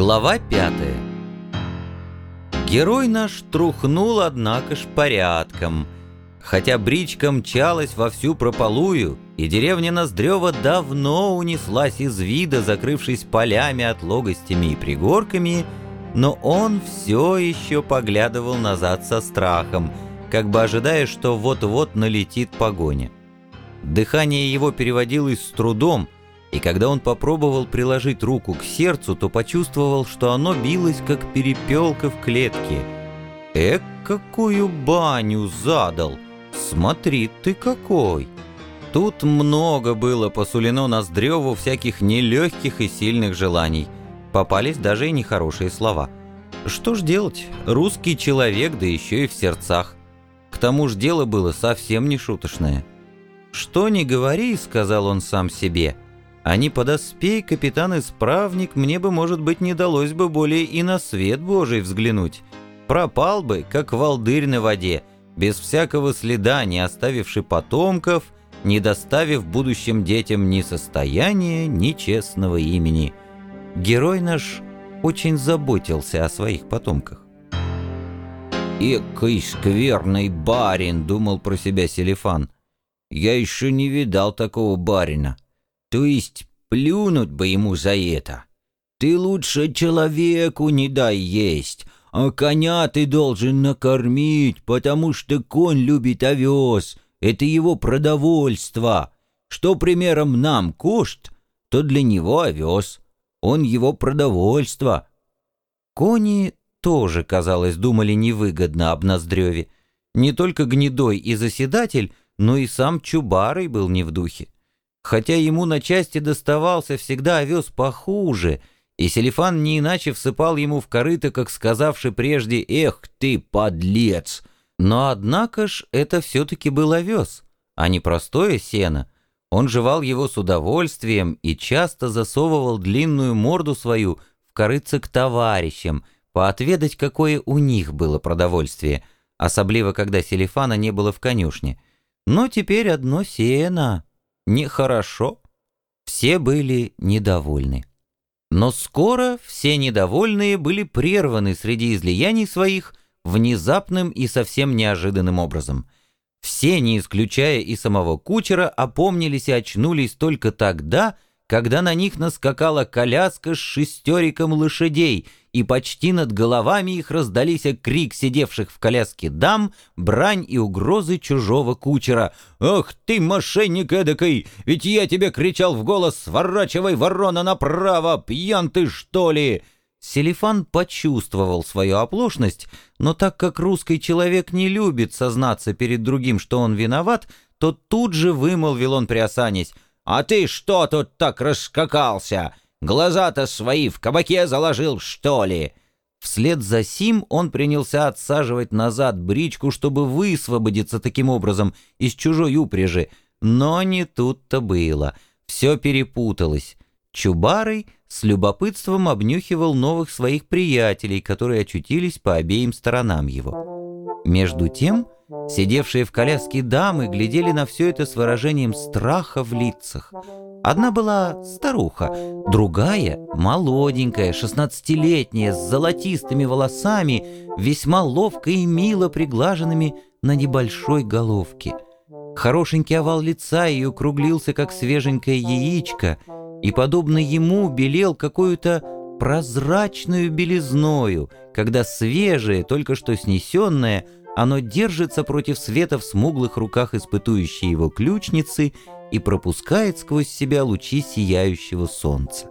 Глава пятая Герой наш трухнул, однако ж, порядком. Хотя бричка мчалась во всю прополую, и деревня Ноздрева давно унеслась из вида, закрывшись полями, отлогостями и пригорками, но он все еще поглядывал назад со страхом, как бы ожидая, что вот-вот налетит погоня. Дыхание его переводилось с трудом, и когда он попробовал приложить руку к сердцу, то почувствовал, что оно билось, как перепелка в клетке. «Эк, какую баню задал! Смотри ты какой!» Тут много было посулено Ноздреву всяких нелегких и сильных желаний. Попались даже и нехорошие слова. Что ж делать, русский человек, да еще и в сердцах. К тому ж дело было совсем не шуточное. «Что ни говори», — сказал он сам себе, — «а не подоспей, капитан-исправник, мне бы, может быть, не далось бы более и на свет Божий взглянуть. Пропал бы, как волдырь на воде, без всякого следа, не оставивший потомков, не доставив будущим детям ни состояния, ни честного имени. Герой наш очень заботился о своих потомках. «Экой скверный барин!» — думал про себя Селифан — я еще не видал такого барина. То есть плюнуть бы ему за это. Ты лучше человеку не дай есть, а коня ты должен накормить, потому что конь любит овес, это его продовольство. Что примером нам кушт, то для него овес, он его продовольство. Кони тоже, казалось, думали невыгодно об Ноздреве. Не только гнедой и заседатель, но и сам Чубарый был не в духе. Хотя ему на части доставался всегда овес похуже, и Селифан не иначе всыпал ему в корыто, как сказавший прежде «Эх ты, подлец!» Но однако ж это все-таки был овес, а не простое сено. Он жевал его с удовольствием и часто засовывал длинную морду свою в корыце к товарищам, поотведать, какое у них было продовольствие, особливо когда Селифана не было в конюшне — но теперь одно сено. Нехорошо. Все были недовольны. Но скоро все недовольные были прерваны среди излияний своих внезапным и совсем неожиданным образом. Все, не исключая и самого кучера, опомнились и очнулись только тогда, когда на них наскакала коляска с шестериком лошадей, и почти над головами их раздались крик сидевших в коляске дам, брань и угрозы чужого кучера. «Ах ты, мошенник эдакой! Ведь я тебе кричал в голос, сворачивай ворона направо, пьян ты что ли!» Селифан почувствовал свою оплошность, но так как русский человек не любит сознаться перед другим, что он виноват, то тут же вымолвил он приосанясь, «А ты что тут так раскакался? Глаза-то свои в кабаке заложил, что ли?» Вслед за сим он принялся отсаживать назад бричку, чтобы высвободиться таким образом из чужой упряжи. Но не тут-то было. Все перепуталось. Чубарый с любопытством обнюхивал новых своих приятелей, которые очутились по обеим сторонам его. Между тем... Сидевшие в коляске дамы глядели на все это с выражением страха в лицах. Одна была старуха, другая — молоденькая, шестнадцатилетняя, с золотистыми волосами, весьма ловко и мило приглаженными на небольшой головке. Хорошенький овал лица ее круглился, как свеженькое яичко, и, подобно ему, белел какую-то прозрачную белизною, когда свежее, только что снесенное — оно держится против света в смуглых руках испытующей его ключницы и пропускает сквозь себя лучи сияющего солнца.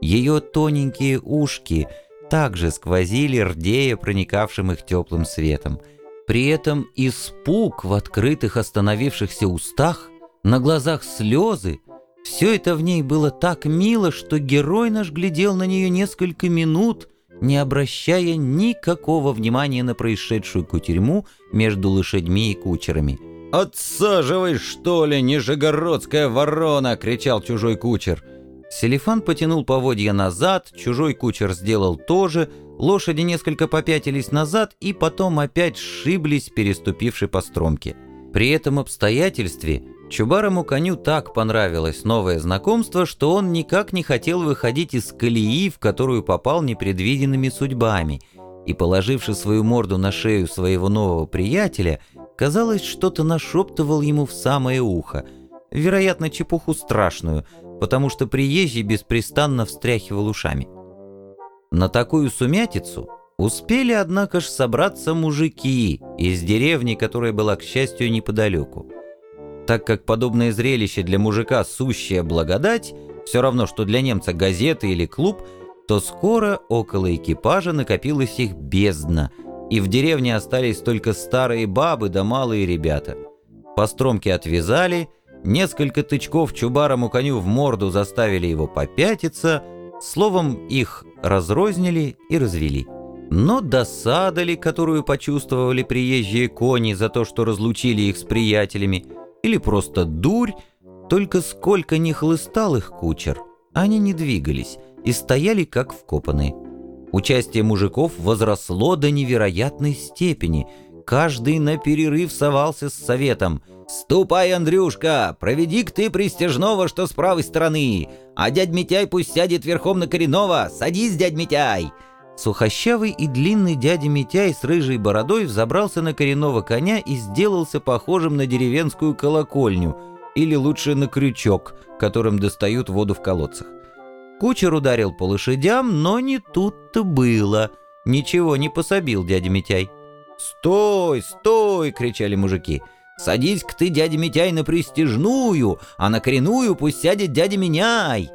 Ее тоненькие ушки также сквозили, рдея проникавшим их теплым светом. При этом испуг в открытых остановившихся устах, на глазах слезы, все это в ней было так мило, что герой наш глядел на нее несколько минут — не обращая никакого внимания на происшедшую кутерьму между лошадьми и кучерами. «Отсаживай, что ли, нижегородская ворона!» — кричал чужой кучер. Селифан потянул поводья назад, чужой кучер сделал то же, лошади несколько попятились назад и потом опять сшиблись, переступивши по стромке. При этом обстоятельстве Чубарому коню так понравилось новое знакомство, что он никак не хотел выходить из колеи, в которую попал непредвиденными судьбами, и, положивши свою морду на шею своего нового приятеля, казалось, что-то нашептывал ему в самое ухо, вероятно, чепуху страшную, потому что приезжий беспрестанно встряхивал ушами. На такую сумятицу успели, однако ж, собраться мужики из деревни, которая была, к счастью, неподалеку. Так как подобное зрелище для мужика сущая благодать, все равно, что для немца газета или клуб, то скоро около экипажа накопилась их бездна, и в деревне остались только старые бабы да малые ребята. По стромке отвязали, несколько тычков чубарому коню в морду заставили его попятиться, словом, их разрознили и развели. Но досада ли, которую почувствовали приезжие кони за то, что разлучили их с приятелями – или просто дурь, только сколько ни хлыстал их кучер, они не двигались и стояли как вкопанные. Участие мужиков возросло до невероятной степени. Каждый на перерыв совался с советом. «Ступай, Андрюшка, проведи-ка ты пристяжного, что с правой стороны, а дядь Митяй пусть сядет верхом на коренного. Садись, дядь Митяй!» Сухощавый и длинный дядя Митяй с рыжей бородой взобрался на коренного коня и сделался похожим на деревенскую колокольню, или лучше на крючок, которым достают воду в колодцах. Кучер ударил по лошадям, но не тут-то было. Ничего не пособил дядя Митяй. «Стой, стой!» — кричали мужики. «Садись-ка ты, дядя Митяй, на пристежную, а на коренную пусть сядет дядя Меняй!»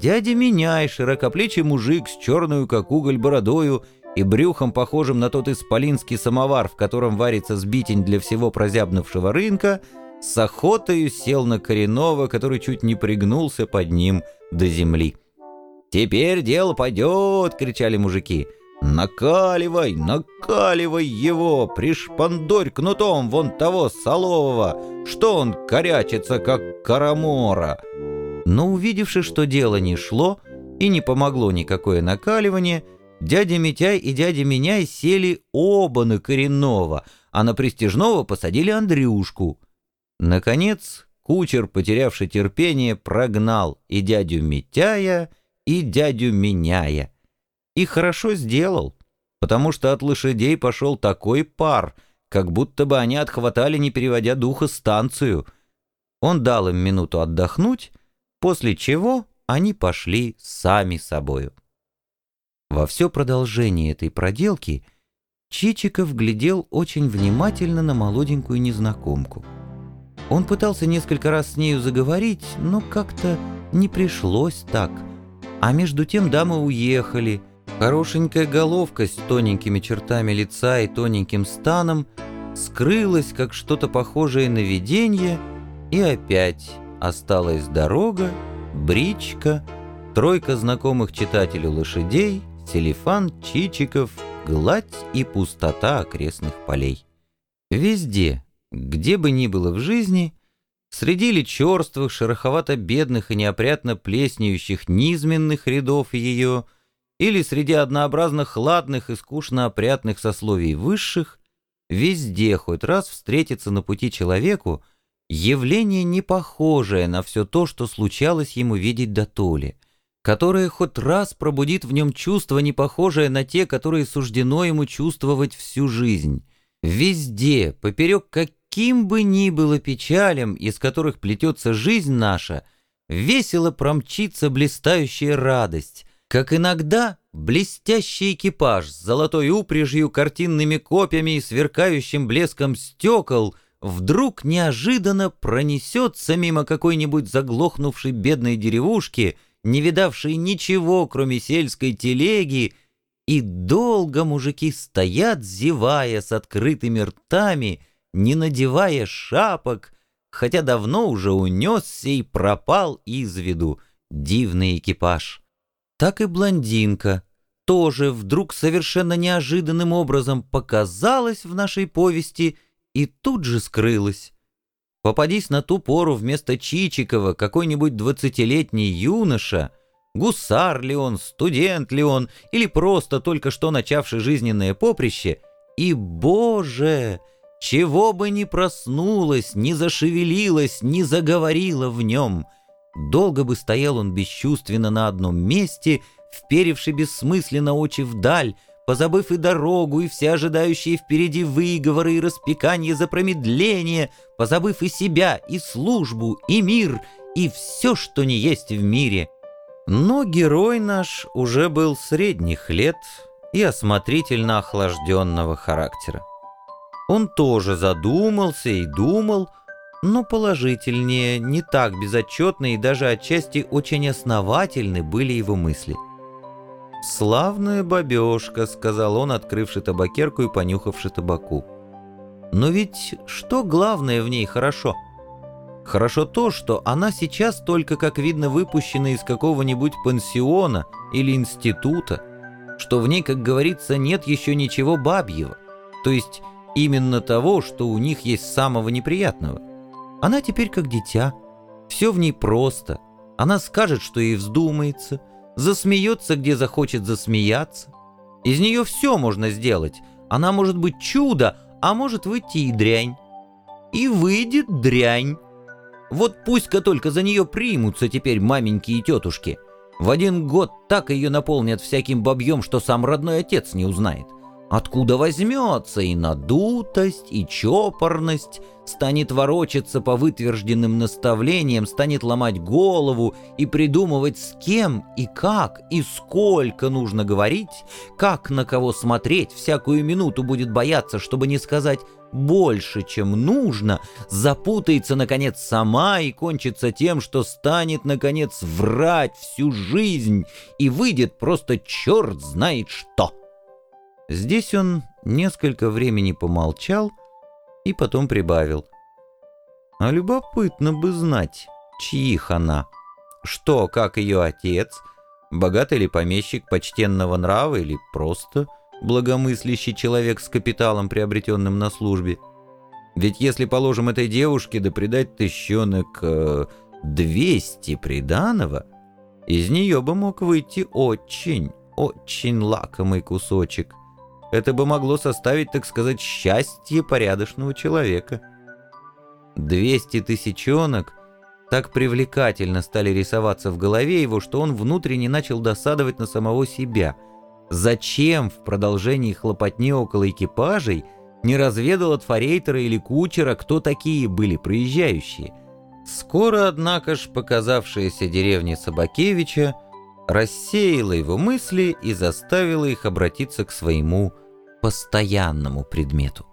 Дядя Меняй, широкоплечий мужик с черную, как уголь, бородою и брюхом, похожим на тот исполинский самовар, в котором варится сбитень для всего прозябнувшего рынка, с охотою сел на коренного, который чуть не пригнулся под ним до земли. «Теперь дело пойдет!» — кричали мужики. «Накаливай, накаливай его! Пришпандорь кнутом вон того солового, что он корячится, как карамора!» Но увидевши, что дело не шло и не помогло никакое накаливание, дядя Митяй и дядя Меняй сели оба на коренного, а на престижного посадили Андрюшку. Наконец, кучер, потерявший терпение, прогнал и дядю Митяя, и дядю Меняя. И хорошо сделал, потому что от лошадей пошел такой пар, как будто бы они отхватали, не переводя духа, станцию. Он дал им минуту отдохнуть, после чего они пошли сами собою. Во все продолжение этой проделки Чичиков глядел очень внимательно на молоденькую незнакомку. Он пытался несколько раз с нею заговорить, но как-то не пришлось так. А между тем дамы уехали. Хорошенькая головка с тоненькими чертами лица и тоненьким станом скрылась, как что-то похожее на видение, и опять осталась дорога, бричка, тройка знакомых читателю лошадей, селефан, чичиков, гладь и пустота окрестных полей. Везде, где бы ни было в жизни, среди ли черствых, шероховато-бедных и неопрятно плеснеющих низменных рядов ее, или среди однообразно хладных и скучно опрятных сословий высших, везде хоть раз встретится на пути человеку, явление не похожее на все то, что случалось ему видеть до толи, которое хоть раз пробудит в нем чувство, не похожее на те, которые суждено ему чувствовать всю жизнь. Везде, поперек каким бы ни было печалям, из которых плетется жизнь наша, весело промчится блистающая радость, как иногда блестящий экипаж с золотой упряжью, картинными копьями и сверкающим блеском стекол — вдруг неожиданно пронесется мимо какой-нибудь заглохнувшей бедной деревушки, не видавшей ничего, кроме сельской телеги, и долго мужики стоят, зевая с открытыми ртами, не надевая шапок, хотя давно уже унесся и пропал из виду дивный экипаж. Так и блондинка тоже вдруг совершенно неожиданным образом показалась в нашей повести — и тут же скрылась. Попадись на ту пору вместо Чичикова какой-нибудь двадцатилетний юноша, гусар ли он, студент ли он, или просто только что начавший жизненное поприще, и, боже, чего бы ни проснулась, ни зашевелилась, ни заговорила в нем. Долго бы стоял он бесчувственно на одном месте, вперевши бессмысленно очи вдаль, позабыв и дорогу, и все ожидающие впереди выговоры и распекания за промедление, позабыв и себя, и службу, и мир, и все, что не есть в мире. Но герой наш уже был средних лет и осмотрительно охлажденного характера. Он тоже задумался и думал, но положительнее, не так безотчетны и даже отчасти очень основательны были его мысли. «Славная бабешка», — сказал он, открывши табакерку и понюхавши табаку. «Но ведь что главное в ней хорошо?» Хорошо то, что она сейчас только, как видно, выпущена из какого-нибудь пансиона или института, что в ней, как говорится, нет еще ничего бабьего, то есть именно того, что у них есть самого неприятного. Она теперь как дитя, все в ней просто, она скажет, что ей вздумается — засмеется, где захочет засмеяться. Из нее все можно сделать. Она может быть чудо, а может выйти и дрянь. И выйдет дрянь. Вот пусть-ка только за нее примутся теперь маменьки и тетушки. В один год так ее наполнят всяким бабьем, что сам родной отец не узнает. Откуда возьмется и надутость, и чопорность, станет ворочаться по вытвержденным наставлениям, станет ломать голову и придумывать с кем и как и сколько нужно говорить, как на кого смотреть, всякую минуту будет бояться, чтобы не сказать больше, чем нужно, запутается, наконец, сама и кончится тем, что станет, наконец, врать всю жизнь и выйдет просто черт знает что. Здесь он несколько времени помолчал и потом прибавил. А любопытно бы знать, чьих она. Что, как ее отец, богатый ли помещик почтенного нрава или просто благомыслящий человек с капиталом, приобретенным на службе. Ведь если, положим, этой девушке да придать тыщенок э, 200 приданого, из нее бы мог выйти очень, очень лакомый кусочек — это бы могло составить, так сказать, счастье порядочного человека. Двести тысячонок так привлекательно стали рисоваться в голове его, что он внутренне начал досадовать на самого себя. Зачем в продолжении хлопотни около экипажей не разведал от форейтера или кучера, кто такие были проезжающие? Скоро, однако ж, показавшаяся деревня Собакевича рассеяла его мысли и заставила их обратиться к своему постоянному предмету.